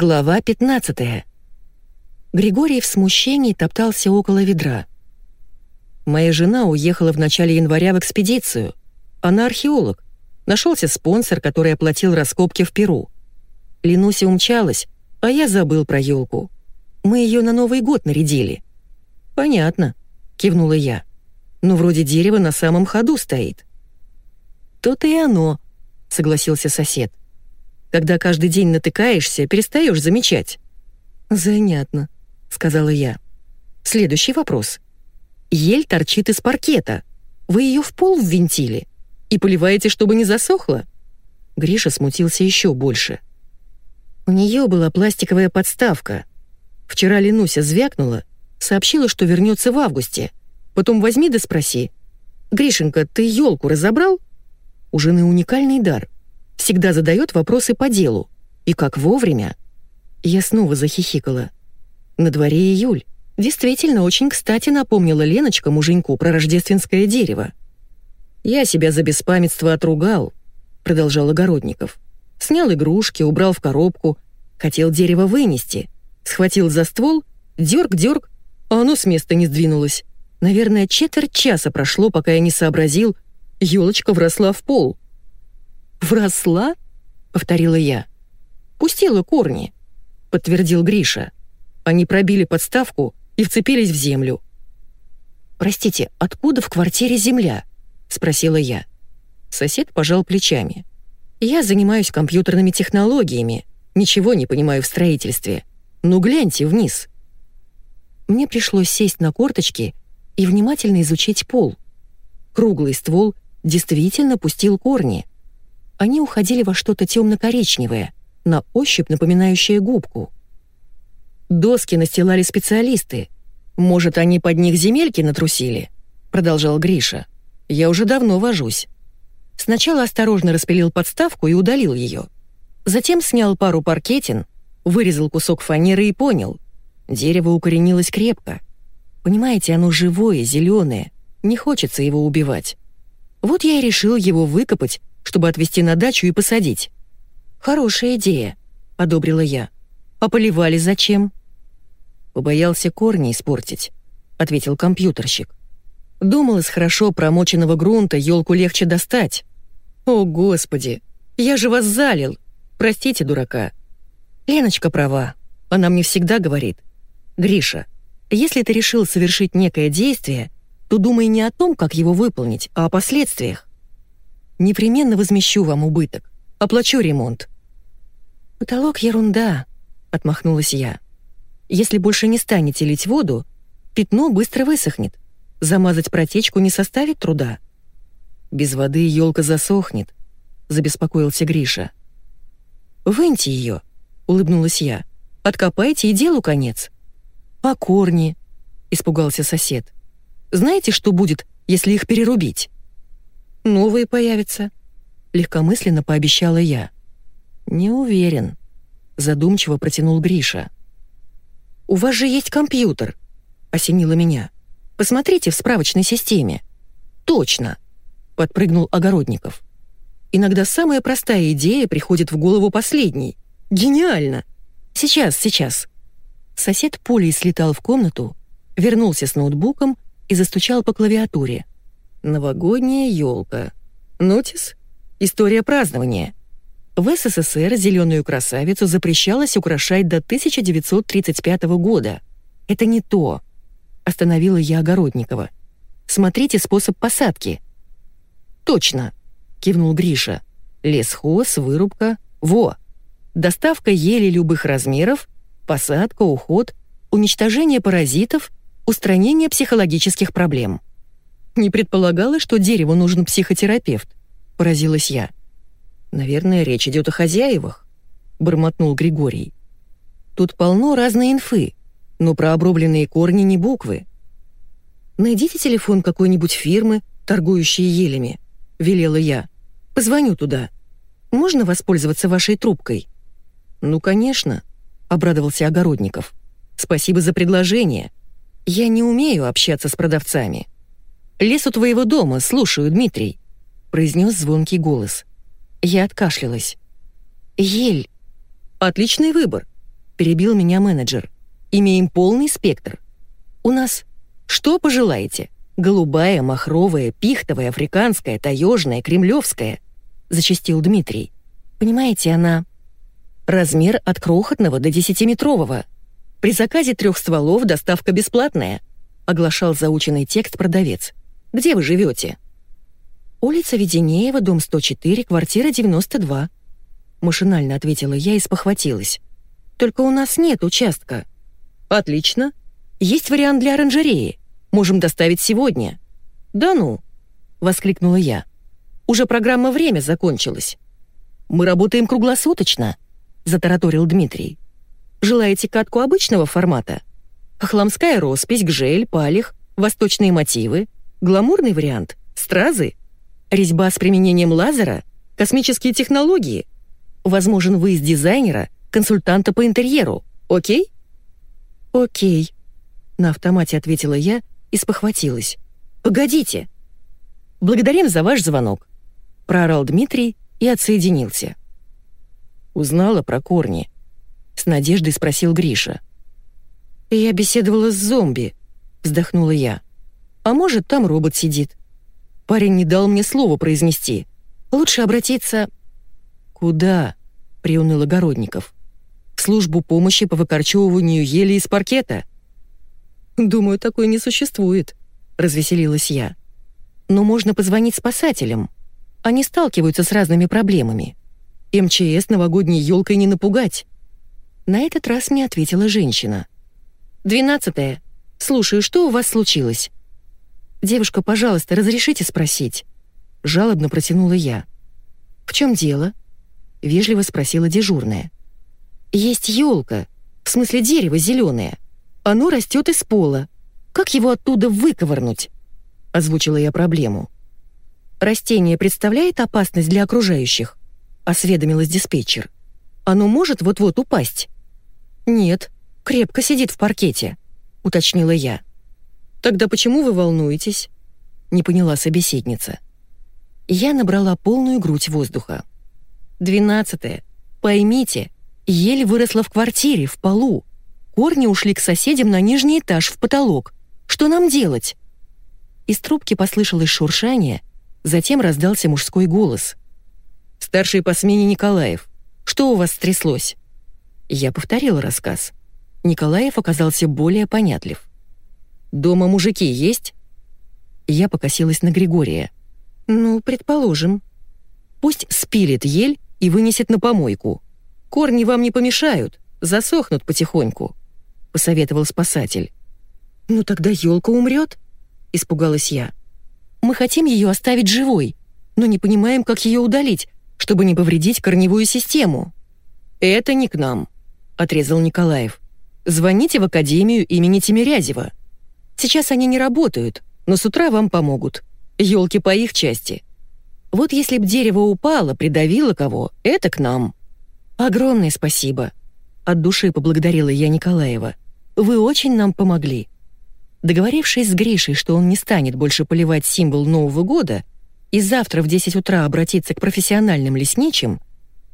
Глава 15. Григорий в смущении топтался около ведра. Моя жена уехала в начале января в экспедицию. Она археолог. Нашелся спонсор, который оплатил раскопки в Перу. Ленуся умчалась, а я забыл про елку. Мы ее на Новый год нарядили. «Понятно», — кивнула я. «Но вроде дерево на самом ходу стоит». «То-то и оно», — согласился сосед. «Когда каждый день натыкаешься, перестаешь замечать». «Занятно», — сказала я. «Следующий вопрос. Ель торчит из паркета. Вы ее в пол ввинтили и поливаете, чтобы не засохло?» Гриша смутился еще больше. У нее была пластиковая подставка. Вчера Ленуся звякнула, сообщила, что вернется в августе. Потом возьми да спроси. «Гришенька, ты елку разобрал?» У жены уникальный дар. Всегда задает вопросы по делу. И как вовремя. Я снова захихикала. На дворе июль. Действительно, очень кстати напомнила Леночка муженьку про рождественское дерево. «Я себя за беспамятство отругал», — продолжал Огородников. «Снял игрушки, убрал в коробку, хотел дерево вынести, схватил за ствол, дёрг-дёрг, а оно с места не сдвинулось. Наверное, четверть часа прошло, пока я не сообразил, елочка вросла в пол. «Вросла?» — повторила я. «Пустила корни», — подтвердил Гриша. Они пробили подставку и вцепились в землю. «Простите, откуда в квартире земля?» — спросила я. Сосед пожал плечами. «Я занимаюсь компьютерными технологиями, ничего не понимаю в строительстве. Ну гляньте вниз». Мне пришлось сесть на корточки и внимательно изучить пол. Круглый ствол действительно пустил корни. Они уходили во что-то темно-коричневое, на ощупь напоминающее губку. «Доски настилали специалисты. Может, они под них земельки натрусили?» — продолжал Гриша. «Я уже давно вожусь». Сначала осторожно распилил подставку и удалил ее. Затем снял пару паркетин, вырезал кусок фанеры и понял. Дерево укоренилось крепко. Понимаете, оно живое, зеленое, не хочется его убивать. Вот я и решил его выкопать, чтобы отвезти на дачу и посадить. «Хорошая идея», — одобрила я. «А поливали зачем?» «Побоялся корни испортить», — ответил компьютерщик. «Думал, из хорошо промоченного грунта елку легче достать». «О, Господи! Я же вас залил! Простите, дурака!» Леночка права. Она мне всегда говорит. «Гриша, если ты решил совершить некое действие, то думай не о том, как его выполнить, а о последствиях. Непременно возмещу вам убыток, оплачу ремонт». «Потолок — ерунда», — отмахнулась я. «Если больше не станете лить воду, пятно быстро высохнет. Замазать протечку не составит труда». «Без воды елка засохнет», — забеспокоился Гриша. «Выньте ее», — улыбнулась я. «Откопайте и делу конец». «А корни?» — испугался сосед. Знаете, что будет, если их перерубить?» «Новые появятся», — легкомысленно пообещала я. «Не уверен», — задумчиво протянул Гриша. «У вас же есть компьютер», — осенило меня. «Посмотрите в справочной системе». «Точно», — подпрыгнул Огородников. «Иногда самая простая идея приходит в голову последней. Гениально! Сейчас, сейчас». Сосед пулей слетал в комнату, вернулся с ноутбуком и застучал по клавиатуре. «Новогодняя елка. Нотис? История празднования». В СССР зеленую красавицу запрещалось украшать до 1935 года. Это не то. Остановила я Огородникова. Смотрите способ посадки. Точно, кивнул Гриша. Лесхоз, вырубка. Во. Доставка ели любых размеров, посадка, уход, уничтожение паразитов устранение психологических проблем. Не предполагала, что дереву нужен психотерапевт, поразилась я. Наверное, речь идет о хозяевах, бормотнул Григорий. Тут полно разной инфы, но про обрубленные корни не буквы. Найдите телефон какой-нибудь фирмы, торгующей елями, велела я. Позвоню туда. Можно воспользоваться вашей трубкой? Ну, конечно, обрадовался Огородников. Спасибо за предложение. «Я не умею общаться с продавцами». «Лес у твоего дома, слушаю, Дмитрий», — произнес звонкий голос. Я откашлялась. «Ель». «Отличный выбор. перебил меня менеджер. «Имеем полный спектр. У нас что пожелаете? Голубая, махровая, пихтовая, африканская, таежная, кремлевская», — зачастил Дмитрий. «Понимаете, она...» Размер от крохотного до десятиметрового. При заказе трех стволов доставка бесплатная», — оглашал заученный текст продавец. «Где вы живете?» «Улица Веденеева, дом 104, квартира 92», — машинально ответила я и спохватилась. «Только у нас нет участка». «Отлично. Есть вариант для оранжереи. Можем доставить сегодня». «Да ну!» — воскликнула я. «Уже программа «Время» закончилась». «Мы работаем круглосуточно», — затараторил Дмитрий. «Желаете катку обычного формата? Хохламская роспись, гжель, палих, восточные мотивы, гламурный вариант, стразы, резьба с применением лазера, космические технологии. Возможен выезд дизайнера, консультанта по интерьеру. Окей?» «Окей», — на автомате ответила я и спохватилась. «Погодите!» «Благодарим за ваш звонок», — проорал Дмитрий и отсоединился. «Узнала про корни?» — с надеждой спросил Гриша. «Я беседовала с зомби», — вздохнула я. «А может, там робот сидит. Парень не дал мне слова произнести. Лучше обратиться...» «Куда?» — приуныл Огородников. «В службу помощи по выкорчевыванию ели из паркета?» «Думаю, такой не существует», — развеселилась я. «Но можно позвонить спасателям. Они сталкиваются с разными проблемами. МЧС новогодней елкой не напугать». На этот раз мне ответила женщина. «Двенадцатое. Слушаю, что у вас случилось?» «Девушка, пожалуйста, разрешите спросить?» Жалобно протянула я. «В чем дело?» Вежливо спросила дежурная. «Есть елка, в смысле дерево зеленое. Оно растет из пола. Как его оттуда выковырнуть?» Озвучила я проблему. «Растение представляет опасность для окружающих?» Осведомилась диспетчер. «Оно может вот-вот упасть?» «Нет, крепко сидит в паркете», — уточнила я. «Тогда почему вы волнуетесь?» — не поняла собеседница. Я набрала полную грудь воздуха. «Двенадцатое. Поймите, еле выросла в квартире, в полу. Корни ушли к соседям на нижний этаж, в потолок. Что нам делать?» Из трубки послышалось шуршание, затем раздался мужской голос. «Старший по смене Николаев, что у вас стряслось?» Я повторила рассказ. Николаев оказался более понятлив. «Дома мужики есть?» Я покосилась на Григория. «Ну, предположим. Пусть спилит ель и вынесет на помойку. Корни вам не помешают, засохнут потихоньку», — посоветовал спасатель. «Ну тогда елка умрет?» — испугалась я. «Мы хотим ее оставить живой, но не понимаем, как ее удалить, чтобы не повредить корневую систему». «Это не к нам», — отрезал Николаев. «Звоните в Академию имени Тимирязева. Сейчас они не работают, но с утра вам помогут. Ёлки по их части. Вот если б дерево упало, придавило кого, это к нам». «Огромное спасибо», — от души поблагодарила я Николаева. «Вы очень нам помогли». Договорившись с Гришей, что он не станет больше поливать символ Нового года и завтра в 10 утра обратиться к профессиональным лесничим,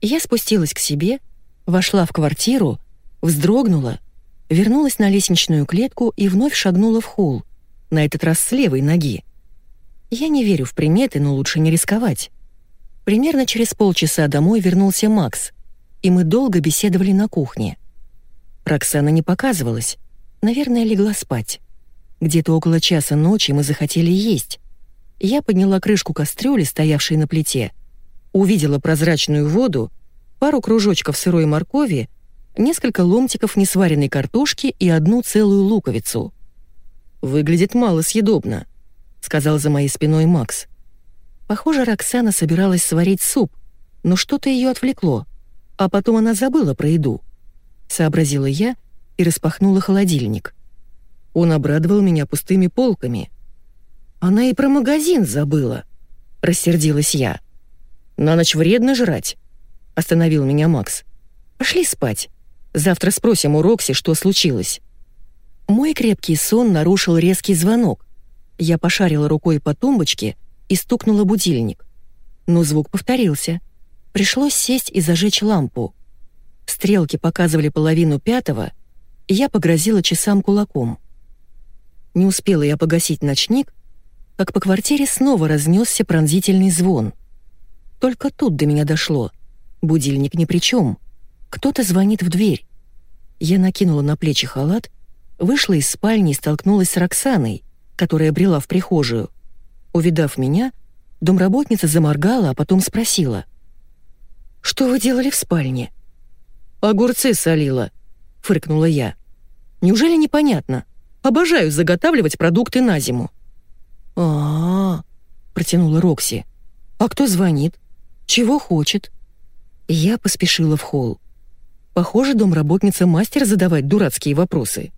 я спустилась к себе, вошла в квартиру, вздрогнула, вернулась на лестничную клетку и вновь шагнула в холл, на этот раз с левой ноги. Я не верю в приметы, но лучше не рисковать. Примерно через полчаса домой вернулся Макс, и мы долго беседовали на кухне. Роксана не показывалась, наверное, легла спать. Где-то около часа ночи мы захотели есть. Я подняла крышку кастрюли, стоявшей на плите, увидела прозрачную воду, пару кружочков сырой моркови, несколько ломтиков несваренной картошки и одну целую луковицу. «Выглядит мало съедобно», — сказал за моей спиной Макс. Похоже, Роксана собиралась сварить суп, но что-то ее отвлекло, а потом она забыла про еду. Сообразила я и распахнула холодильник. Он обрадовал меня пустыми полками. Она и про магазин забыла, рассердилась я. На ночь вредно жрать, остановил меня Макс. Пошли спать. Завтра спросим у Рокси, что случилось. Мой крепкий сон нарушил резкий звонок. Я пошарила рукой по тумбочке и стукнула будильник. Но звук повторился. Пришлось сесть и зажечь лампу. Стрелки показывали половину пятого, я погрозила часам кулаком. Не успела я погасить ночник, как по квартире снова разнесся пронзительный звон. Только тут до меня дошло. Будильник ни при чем. Кто-то звонит в дверь. Я накинула на плечи халат, вышла из спальни и столкнулась с Роксаной, которая брела в прихожую. Увидав меня, домработница заморгала, а потом спросила. «Что вы делали в спальне?» «Огурцы солила», — фыркнула я. «Неужели непонятно? Обожаю заготавливать продукты на зиму». «А-а-а», протянула Рокси. «А кто звонит? Чего хочет?» Я поспешила в холл. Похоже, домработница мастер задавать дурацкие вопросы.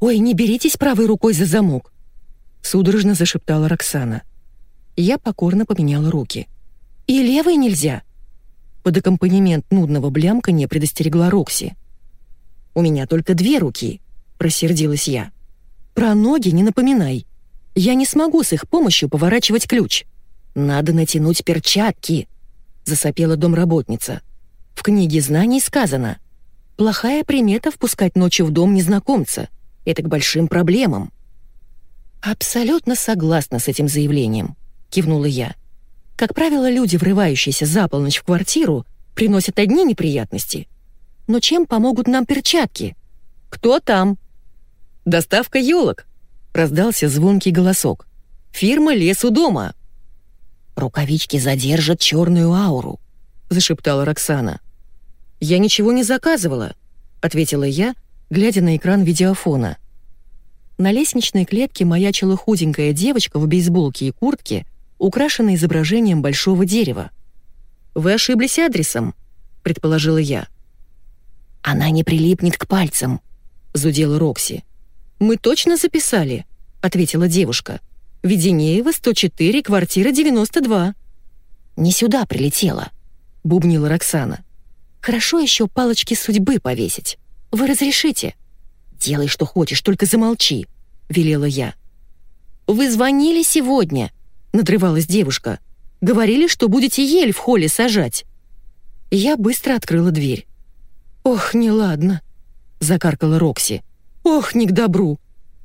«Ой, не беритесь правой рукой за замок!» Судорожно зашептала Роксана. Я покорно поменяла руки. «И левой нельзя!» Под аккомпанемент нудного блямка не предостерегла Рокси. «У меня только две руки», — просердилась я. «Про ноги не напоминай. Я не смогу с их помощью поворачивать ключ. Надо натянуть перчатки», — засопела домработница. «В книге знаний сказано. Плохая примета впускать ночью в дом незнакомца. Это к большим проблемам». «Абсолютно согласна с этим заявлением», — кивнула я. «Как правило, люди, врывающиеся за полночь в квартиру, приносят одни неприятности. Но чем помогут нам перчатки? Кто там?» «Доставка елок», — раздался звонкий голосок. «Фирма «Лес у дома». «Рукавички задержат черную ауру», — зашептала Роксана. «Я ничего не заказывала», — ответила я, глядя на экран видеофона. На лестничной клетке маячила худенькая девочка в бейсболке и куртке, украшенной изображением большого дерева. «Вы ошиблись адресом», — предположила я. «Она не прилипнет к пальцам», — зудела Рокси. «Мы точно записали», — ответила девушка. «Веденеева, 104, квартира 92». «Не сюда прилетела», — бубнила Роксана. «Хорошо еще палочки судьбы повесить. Вы разрешите?» «Делай, что хочешь, только замолчи», — велела я. «Вы звонили сегодня?» — надрывалась девушка. «Говорили, что будете ель в холле сажать». Я быстро открыла дверь. «Ох, неладно», — закаркала Рокси. «Ох, не к добру.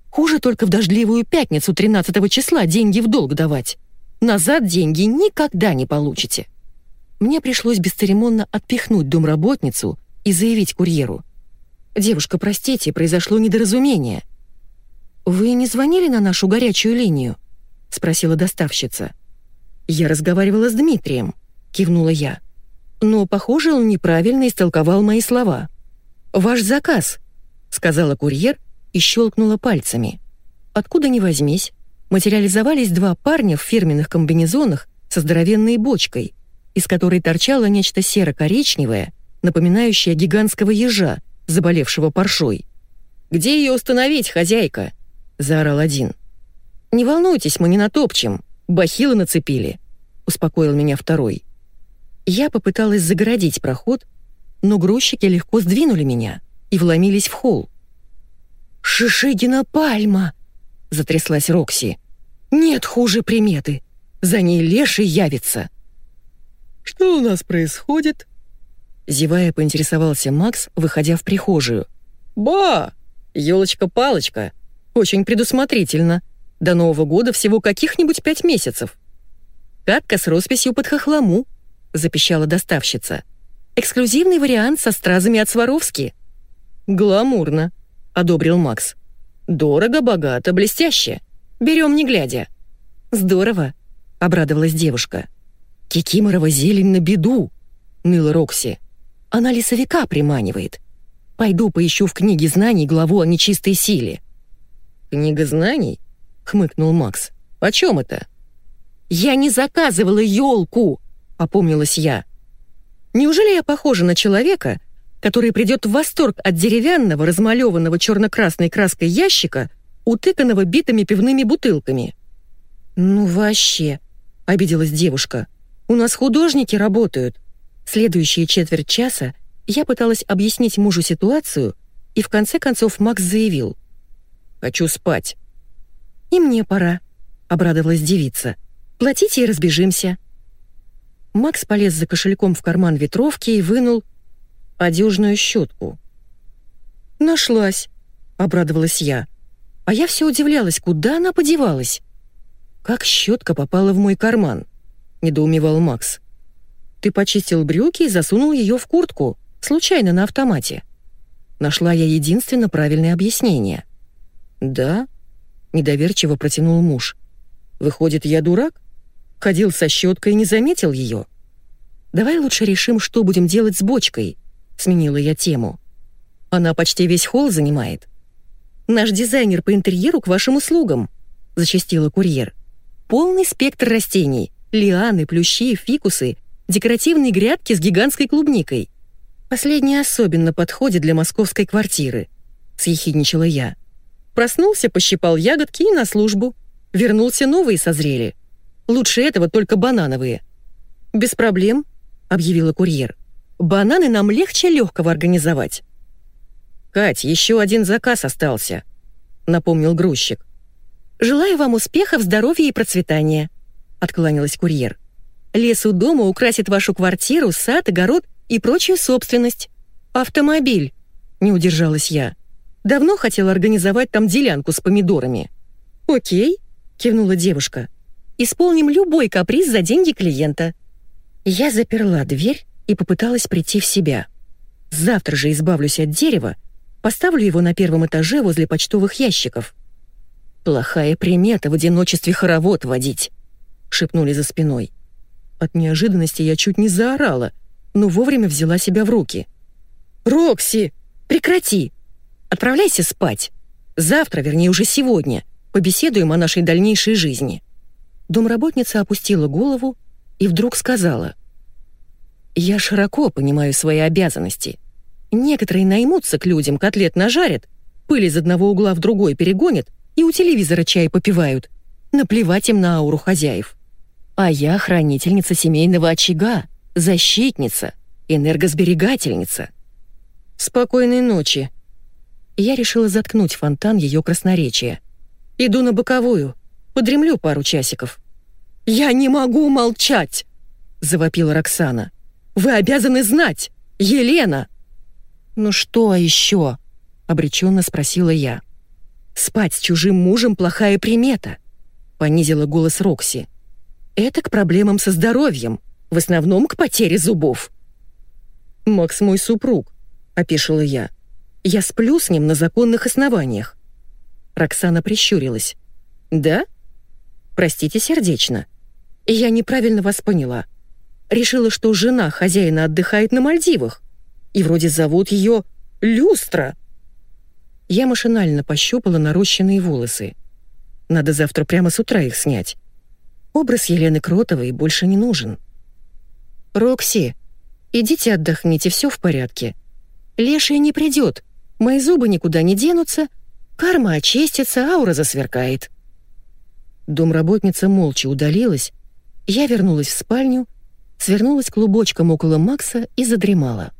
Хуже только в дождливую пятницу 13 числа деньги в долг давать. Назад деньги никогда не получите». Мне пришлось бесцеремонно отпихнуть домработницу и заявить курьеру. «Девушка, простите, произошло недоразумение». «Вы не звонили на нашу горячую линию?» — спросила доставщица. «Я разговаривала с Дмитрием», — кивнула я. «Но, похоже, он неправильно истолковал мои слова». «Ваш заказ», — сказала курьер и щелкнула пальцами. Откуда ни возьмись, материализовались два парня в фирменных комбинезонах со здоровенной бочкой, из которой торчало нечто серо-коричневое, напоминающее гигантского ежа, заболевшего паршой. «Где ее установить, хозяйка?» — заорал один. «Не волнуйтесь, мы не натопчем. Бахилы нацепили», — успокоил меня второй. Я попыталась загородить проход, но грузчики легко сдвинули меня и вломились в холл. «Шишигина пальма!» — затряслась Рокси. «Нет хуже приметы. За ней леший явится». «Что у нас происходит?» Зевая, поинтересовался Макс, выходя в прихожую. «Ба! Ёлочка-палочка! Очень предусмотрительно. До Нового года всего каких-нибудь пять месяцев». «Катка с росписью под хохлому», — запищала доставщица. «Эксклюзивный вариант со стразами от Сваровски». «Гламурно», — одобрил Макс. «Дорого, богато, блестяще. Берем не глядя». «Здорово», — обрадовалась девушка. «Кикиморова зелень на беду», — ныла Рокси. Она лесовика приманивает. Пойду поищу в книге знаний главу о нечистой силе». «Книга знаний?» — хмыкнул Макс. «О чем это?» «Я не заказывала елку!» — опомнилась я. «Неужели я похожа на человека, который придет в восторг от деревянного, размалеванного черно-красной краской ящика, утыканного битыми пивными бутылками?» «Ну вообще!» — обиделась девушка. «У нас художники работают. Следующие четверть часа я пыталась объяснить мужу ситуацию, и в конце концов Макс заявил. «Хочу спать». «И мне пора», — обрадовалась девица. «Платите и разбежимся». Макс полез за кошельком в карман ветровки и вынул... одежную щетку. «Нашлась», — обрадовалась я. А я все удивлялась, куда она подевалась. «Как щетка попала в мой карман?» — недоумевал Макс. «Ты почистил брюки и засунул ее в куртку, случайно на автомате». Нашла я единственно правильное объяснение. «Да?» — недоверчиво протянул муж. «Выходит, я дурак? Ходил со щеткой и не заметил ее?» «Давай лучше решим, что будем делать с бочкой», — сменила я тему. «Она почти весь холл занимает». «Наш дизайнер по интерьеру к вашим услугам», — зачастила курьер. «Полный спектр растений. Лианы, плющи, фикусы, декоративные грядки с гигантской клубникой. Последнее особенно подходит для московской квартиры», — съехидничала я. Проснулся, пощипал ягодки и на службу. Вернулся, новые созрели. Лучше этого только банановые. «Без проблем», — объявила курьер. «Бананы нам легче легкого организовать». «Кать, еще один заказ остался», — напомнил грузчик. «Желаю вам успехов, здоровья и процветания», — откланялась курьер. «Лес у дома украсит вашу квартиру, сад, огород и прочую собственность. Автомобиль», — не удержалась я. «Давно хотела организовать там делянку с помидорами». «Окей», — кивнула девушка. «Исполним любой каприз за деньги клиента». Я заперла дверь и попыталась прийти в себя. Завтра же избавлюсь от дерева, поставлю его на первом этаже возле почтовых ящиков. «Плохая примета в одиночестве хоровод водить», — шепнули за спиной. От неожиданности я чуть не заорала, но вовремя взяла себя в руки. «Рокси, прекрати! Отправляйся спать. Завтра, вернее, уже сегодня, побеседуем о нашей дальнейшей жизни». Домработница опустила голову и вдруг сказала. «Я широко понимаю свои обязанности. Некоторые наймутся к людям, котлет нажарят, пыль из одного угла в другой перегонят и у телевизора чай попивают. Наплевать им на ауру хозяев. А я хранительница семейного очага, защитница, энергосберегательница. Спокойной ночи. Я решила заткнуть фонтан ее красноречия. Иду на боковую, подремлю пару часиков. «Я не могу молчать!» — завопила Роксана. «Вы обязаны знать! Елена!» «Ну что еще?» — обреченно спросила я. «Спать с чужим мужем — плохая примета», — понизила голос Рокси. «Это к проблемам со здоровьем, в основном к потере зубов». «Макс мой супруг», — опишила я. «Я сплю с ним на законных основаниях». Роксана прищурилась. «Да? Простите сердечно. Я неправильно вас поняла. Решила, что жена хозяина отдыхает на Мальдивах. И вроде зовут ее Люстра. Я машинально пощупала нарощенные волосы. Надо завтра прямо с утра их снять. Образ Елены Кротовой больше не нужен. «Рокси, идите отдохните, все в порядке. Леший не придет, мои зубы никуда не денутся, карма очистится, аура засверкает». Домработница молча удалилась, я вернулась в спальню, свернулась клубочком около Макса и задремала.